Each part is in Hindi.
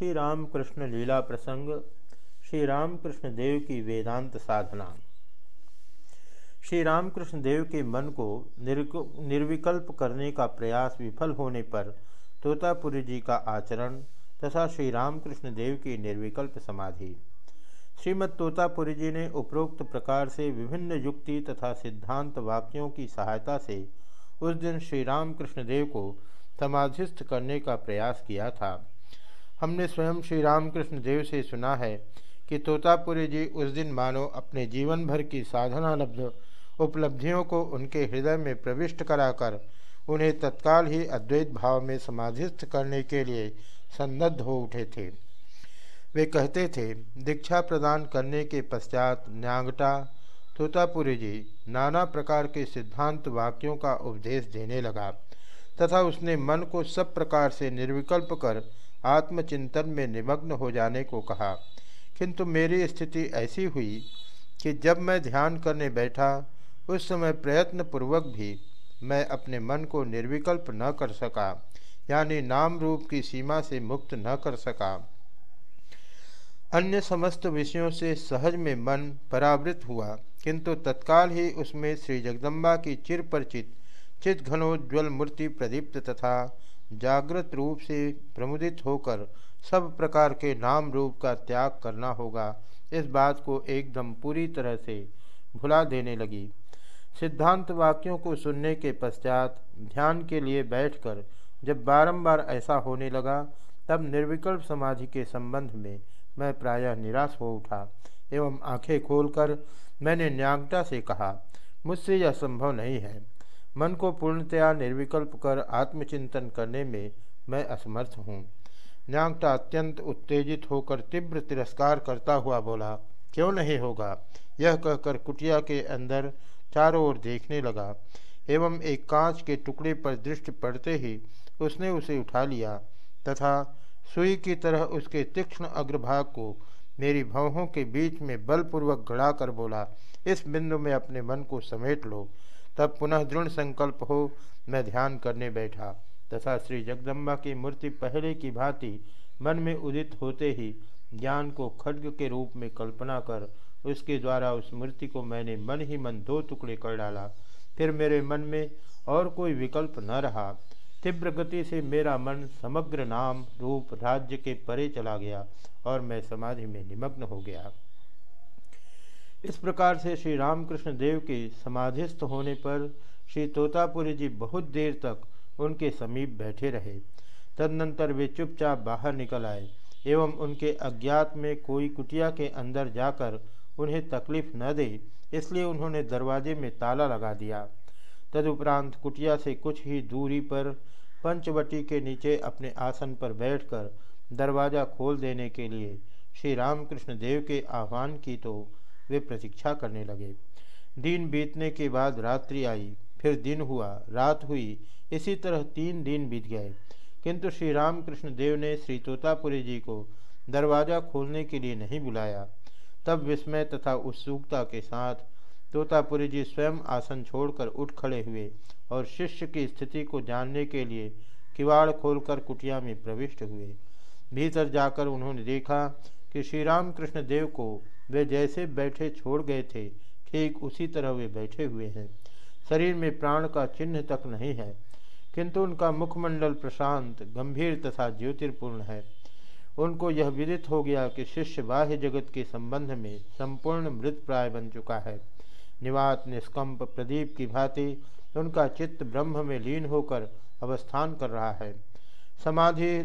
श्री रामकृष्ण लीला प्रसंग श्री रामकृष्ण देव की वेदांत साधना। श्री रामकृष्ण देव के मन को निर्विकल्प करने का प्रयास विफल होने पर तोतापुरी जी का आचरण तथा श्री रामकृष्ण देव की निर्विकल्प समाधि। श्रीमद तोतापुरी जी ने उपरोक्त प्रकार से विभिन्न युक्ति तथा सिद्धांत वाक्यों की सहायता से उस दिन श्री रामकृष्ण देव को समाधिस्थ करने का प्रयास किया था। हमने स्वयं श्री रामकृष्ण देव से सुना है कि तोतापुरी जी उस दिन मानो अपने जीवन भर की साधना लब्ध उपलब्धियों को उनके हृदय में प्रविष्ट कराकर उन्हें तत्काल ही अद्वैत भाव में समाधिस्थ करने के लिए सन्नद्ध हो उठे थे। वे कहते थे, दीक्षा प्रदान करने के पश्चात न्यांगटा, तोतापुरी जी नाना प्रकार के सिद्धांत वाक्यों का उपदेश देने लगा तथा उसने मन को सब प्रकार से निर्विकल्प कर आत्मचिंतन में निमग्न हो जाने को कहा। किंतु मेरी स्थिति ऐसी हुई कि जब मैं ध्यान करने बैठा, उस समय प्रयत्न पूर्वक भी मैं अपने मन को निर्विकल्प न कर सका, यानी नाम रूप की सीमा से मुक्त न कर सका। अन्य समस्त विषयों से सहज में मन परावृत हुआ, किंतु तत्काल ही उसमें श्री जगदम्बा की चिर परिचित चित घनोज्वल मूर्ति प्रदीप्त तथा जागृत रूप से प्रमुदित होकर सब प्रकार के नाम रूप का त्याग करना होगा। इस बात को एकदम पूरी तरह से भुला देने लगी। सिद्धांत वाक्यों को सुनने के पश्चात ध्यान के लिए बैठकर जब बारंबार ऐसा होने लगा, तब निर्विकल्प समाधि के संबंध में मैं प्रायः निराश हो उठा एवं आँखें खोलकर मैंने न्यांगटा से कहा, मुझसे यह संभव नहीं है। मन को पूर्णतया निर्विकल्प कर आत्मचिंतन करने में मैं असमर्थ हूँ। न्यांगटा अत्यंत उत्तेजित होकर तीव्र तिरस्कार करता हुआ बोला, क्यों नहीं होगा? यह कहकर कुटिया के अंदर चारों ओर देखने लगा एवं एक कांच के टुकड़े पर दृष्टि पड़ते ही उसने उसे उठा लिया तथा सुई की तरह उसके तीक्ष्ण अग्रभाग को मेरी भवों के बीच में बलपूर्वक गड़ा कर बोला, इस बिंदु में अपने मन को समेट लो। तब पुनः दृढ़ संकल्प हो, मैं ध्यान करने बैठा। तथा श्री जगदम्बा की मूर्ति पहले की भांति मन में उदित होते ही ज्ञान को खड्ग के रूप में कल्पना कर, उसके द्वारा उस मूर्ति को मैंने मन ही मन दो टुकड़े कर डाला। फिर मेरे मन में और कोई विकल्प न रहा। तीव्र गति से मेरा मन समग्र नाम रूप राज्य के परे चला गया और मैं समाधि में निमग्न हो गया। इस प्रकार से श्री रामकृष्ण देव के समाधिस्थ होने पर श्री तोतापुरी जी बहुत देर तक उनके समीप बैठे रहे। तदनंतर वे चुपचाप बाहर निकल आए एवं उनके अज्ञात में कोई कुटिया के अंदर जाकर उन्हें तकलीफ़ न दे, इसलिए उन्होंने दरवाजे में ताला लगा दिया। तदुपरांत कुटिया से कुछ ही दूरी पर पंचवटी के नीचे अपने आसन पर बैठकर दरवाज़ा खोल देने के लिए श्री रामकृष्ण देव के आह्वान की तो वे प्रतीक्षा करने लगे। दिन बीतने के बाद रात्रि आई, फिर दिन हुआ, रात हुई, इसी तरह तीन दिन बीत गए। किंतु श्री रामकृष्ण देव ने श्री तोतापुरी जी को दरवाज़ा खोलने के लिए नहीं बुलाया। तब विस्मय तथा उत्सुकता के साथ तोतापुरी जी स्वयं आसन छोड़कर उठ खड़े हुए और शिष्य की स्थिति को जानने के लिए किवाड़ खोलकर कुटिया में प्रविष्ट हुए। भीतर जाकर उन्होंने देखा कि श्री रामकृष्ण देव को वे जैसे बैठे छोड़ गए थे, ठीक उसी तरह वे बैठे हुए हैं। शरीर में प्राण का चिन्ह तक नहीं है, किंतु उनका मुखमंडल प्रशांत, गंभीर तथा ज्योतिर्पूर्ण है। उनको यह विदित हो गया कि शिष्य बाह्य जगत के संबंध में संपूर्ण मृत प्राय बन चुका है। निवात निष्कंप प्रदीप की भांति उनका चित्त ब्रह्म में लीन होकर अवस्थान कर रहा है। समाधि,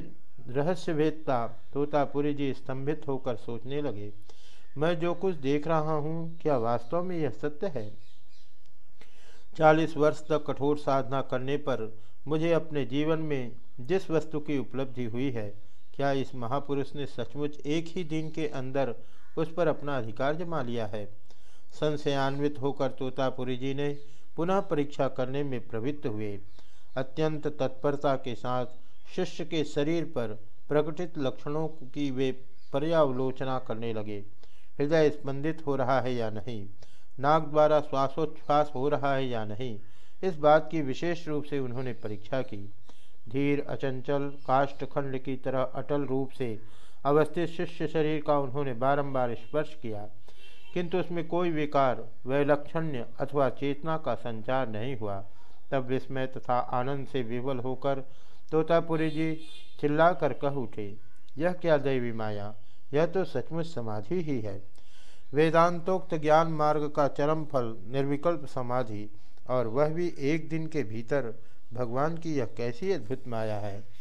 रहस्यभेदता, तोतापुरी जी स्तंभित होकर सोचने लगे। मैं जो कुछ देख रहा हूँ, क्या वास्तव में यह सत्य है? चालीस वर्ष तक कठोर साधना करने पर मुझे अपने जीवन में जिस वस्तु की उपलब्धि हुई है, क्या इस महापुरुष ने सचमुच एक ही दिन के अंदर उस पर अपना अधिकार जमा लिया है? संशयान्वित होकर तोतापुरी जी ने पुनः परीक्षा करने में प्रवृत्त हुए। अत्यंत तत्परता के साथ शिष्य के शरीर पर प्रकटित लक्षणों की वे पर्यावलोचना करने लगे। हृदय स्पंदित हो रहा है या नहीं? नाक द्वारा श्वासोच्छ्वास हो रहा है या नहीं? इस बात की विशेष रूप से उन्होंने परीक्षा की। धीर, अचंचल, काष्ठखंड की तरह अटल रूप से अवस्थित शिष्य शरीर का उन्होंने बारंबार स्पर्श किया। किंतु उसमें कोई विकार, वैलक्षण्य अथवा चेतना का संचार नहीं हुआ। तब विस्मय तथा आनंद से विवल होकर, तोतापुरी जी चिल्ला कर कह उठे, यह क्या दैवी माया? यह तो सचमुच समाधि ही है। वेदांतोक्त ज्ञान मार्ग का चरम फल, निर्विकल्प समाधि, और वह भी एक दिन के भीतर भगवान की यह कैसी अद्भुत माया है।